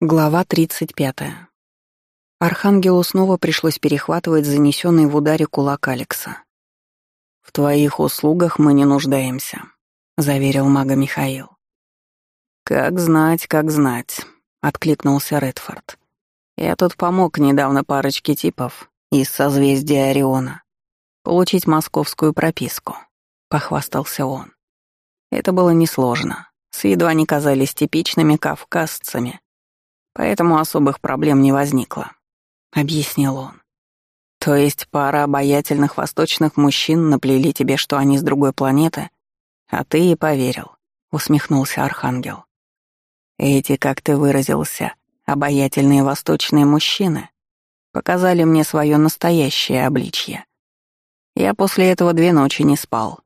Глава 35. Архангелу снова пришлось перехватывать занесенный в ударе кулак Алекса. «В твоих услугах мы не нуждаемся», — заверил мага Михаил. «Как знать, как знать», — откликнулся Редфорд. «Я тут помог недавно парочке типов из созвездия Ориона получить московскую прописку», — похвастался он. Это было несложно. С виду они казались типичными кавказцами — Поэтому особых проблем не возникло», — объяснил он. «То есть пара обаятельных восточных мужчин наплели тебе, что они с другой планеты, а ты и поверил», — усмехнулся Архангел. «Эти, как ты выразился, обаятельные восточные мужчины показали мне свое настоящее обличье. Я после этого две ночи не спал.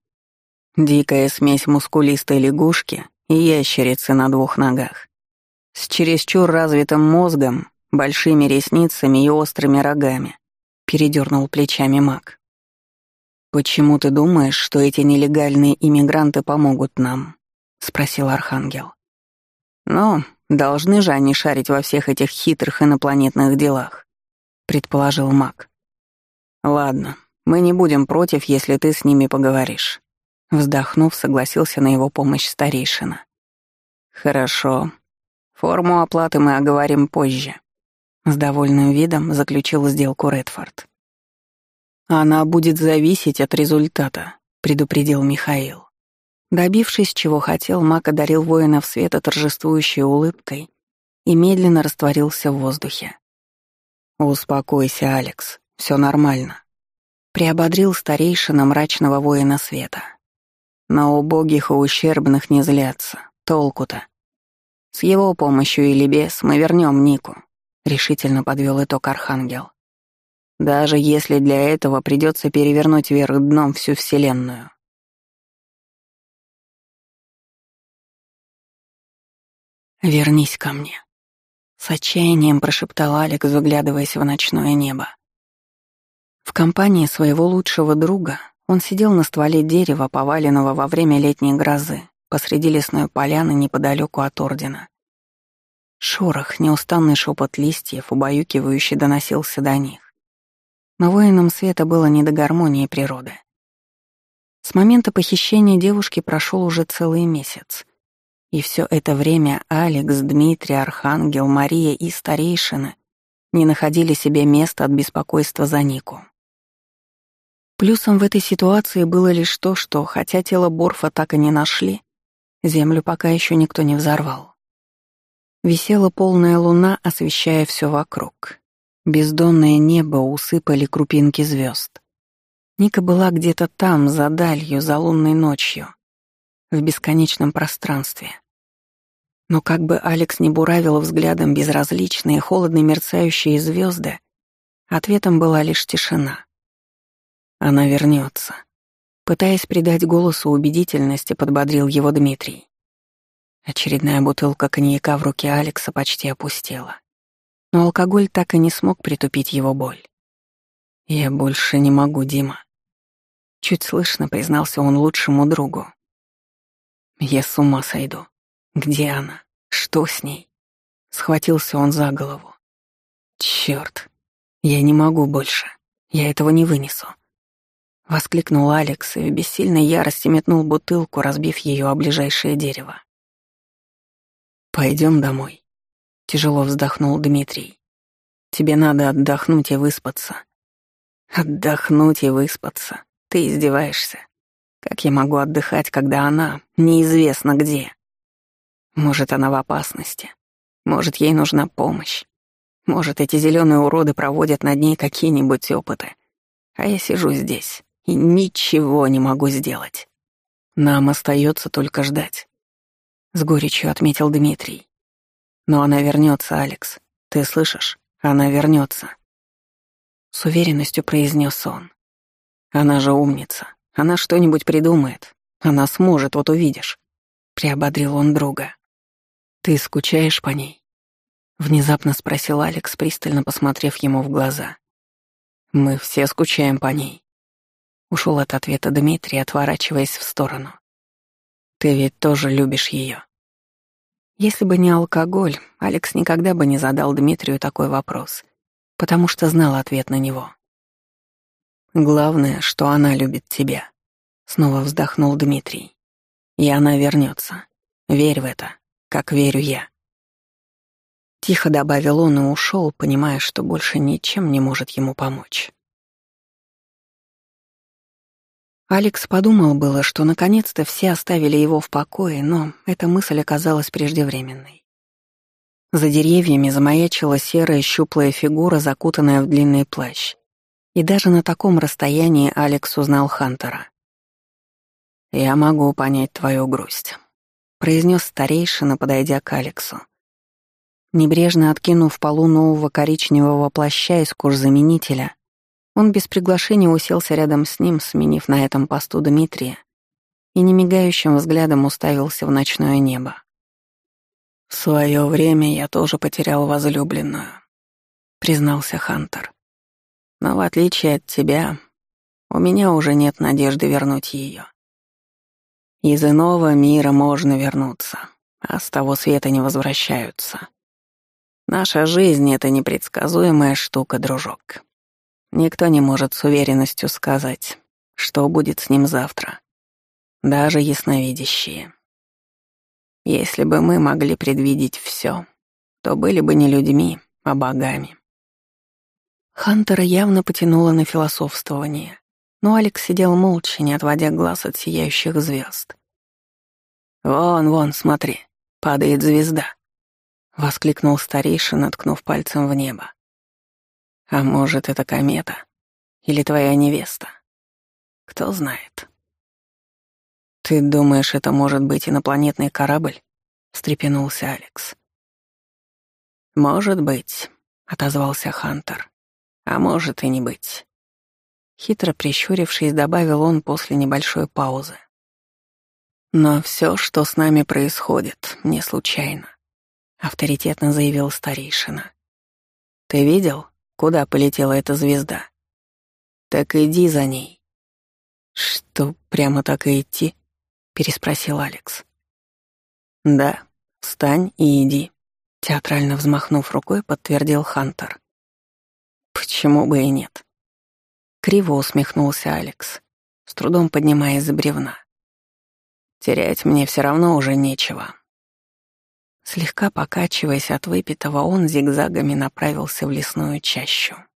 Дикая смесь мускулистой лягушки и ящерицы на двух ногах. С чересчур развитым мозгом, большими ресницами и острыми рогами. Передернул плечами маг. «Почему ты думаешь, что эти нелегальные иммигранты помогут нам?» — спросил Архангел. «Ну, должны же они шарить во всех этих хитрых инопланетных делах», — предположил маг. «Ладно, мы не будем против, если ты с ними поговоришь». Вздохнув, согласился на его помощь старейшина. «Хорошо, Форму оплаты мы оговорим позже. С довольным видом заключил сделку Редфорд. Она будет зависеть от результата, предупредил Михаил. Добившись, чего хотел, Мак одарил воинов света торжествующей улыбкой и медленно растворился в воздухе. «Успокойся, Алекс, все нормально», — приободрил старейшина мрачного воина света. «На убогих и ущербных не злятся, толку-то. С его помощью или без мы вернем Нику, решительно подвел итог Архангел. Даже если для этого придется перевернуть вверх дном всю Вселенную. «Вернись ко мне», — с отчаянием прошептал Алекс, заглядываясь в ночное небо. В компании своего лучшего друга он сидел на стволе дерева, поваленного во время летней грозы, посреди лесной поляны неподалеку от Ордена. Шорох, неустанный шепот листьев, убаюкивающий доносился до них. Но воинам света было не до гармонии природы. С момента похищения девушки прошел уже целый месяц. И все это время Алекс, Дмитрий, Архангел, Мария и старейшины не находили себе места от беспокойства за Нику. Плюсом в этой ситуации было лишь то, что, хотя тело Борфа так и не нашли, Землю пока еще никто не взорвал. Висела полная луна, освещая все вокруг. Бездонное небо усыпали крупинки звезд. Ника была где-то там, за далью, за лунной ночью, в бесконечном пространстве. Но как бы Алекс не буравил взглядом безразличные, холодно мерцающие звезды, ответом была лишь тишина. Она вернется. Пытаясь придать голосу убедительности, подбодрил его Дмитрий. Очередная бутылка коньяка в руке Алекса почти опустела. Но алкоголь так и не смог притупить его боль. «Я больше не могу, Дима». Чуть слышно признался он лучшему другу. «Я с ума сойду. Где она? Что с ней?» Схватился он за голову. «Чёрт, я не могу больше. Я этого не вынесу. Воскликнул Алекс и в бессильной ярости метнул бутылку, разбив ее о ближайшее дерево. Пойдем домой. Тяжело вздохнул Дмитрий. Тебе надо отдохнуть и выспаться. Отдохнуть и выспаться. Ты издеваешься. Как я могу отдыхать, когда она неизвестно где? Может, она в опасности. Может, ей нужна помощь. Может, эти зеленые уроды проводят над ней какие-нибудь опыты. А я сижу здесь, и ничего не могу сделать. Нам остается только ждать. С горечью отметил Дмитрий. Но она вернется, Алекс. Ты слышишь? Она вернется. С уверенностью произнес он. Она же умница. Она что-нибудь придумает. Она сможет, вот увидишь. Приободрил он друга. Ты скучаешь по ней? Внезапно спросил Алекс, пристально посмотрев ему в глаза. Мы все скучаем по ней. Ушел от ответа Дмитрий, отворачиваясь в сторону. «Ты ведь тоже любишь ее. Если бы не алкоголь, Алекс никогда бы не задал Дмитрию такой вопрос, потому что знал ответ на него. «Главное, что она любит тебя», — снова вздохнул Дмитрий. «И она вернется. Верь в это, как верю я». Тихо добавил он и ушел, понимая, что больше ничем не может ему помочь. Алекс подумал было, что наконец-то все оставили его в покое, но эта мысль оказалась преждевременной. За деревьями замаячила серая щуплая фигура, закутанная в длинный плащ. И даже на таком расстоянии Алекс узнал Хантера. «Я могу понять твою грусть», — произнес старейшина, подойдя к Алексу. Небрежно откинув полу нового коричневого плаща из кожзаменителя, он без приглашения уселся рядом с ним, сменив на этом посту Дмитрия, и немигающим взглядом уставился в ночное небо. «В свое время я тоже потерял возлюбленную», — признался Хантер. «Но в отличие от тебя, у меня уже нет надежды вернуть ее. Из иного мира можно вернуться, а с того света не возвращаются. Наша жизнь — это непредсказуемая штука, дружок. Никто не может с уверенностью сказать, что будет с ним завтра. Даже ясновидящие. Если бы мы могли предвидеть все, то были бы не людьми, а богами. Хантера явно потянуло на философствование, но Алекс сидел молча, не отводя глаз от сияющих звезд. «Вон, вон, смотри, падает звезда», — воскликнул старейшина, ткнув пальцем в небо. А может, это комета? Или твоя невеста? Кто знает. «Ты думаешь, это может быть инопланетный корабль?» — встрепенулся Алекс. «Может быть», — отозвался Хантер. «А может и не быть». Хитро прищурившись, добавил он после небольшой паузы. «Но все, что с нами происходит, не случайно», — авторитетно заявил старейшина. «Ты видел, Куда полетела эта звезда? Так иди за ней. Что, прямо так и идти? Переспросил Алекс. Да, встань и иди. Театрально взмахнув рукой, подтвердил Хантер. Почему бы и нет? Криво усмехнулся Алекс, с трудом поднимаясь за бревна. Терять мне все равно уже нечего. Слегка покачиваясь от выпитого, он зигзагами направился в лесную чащу.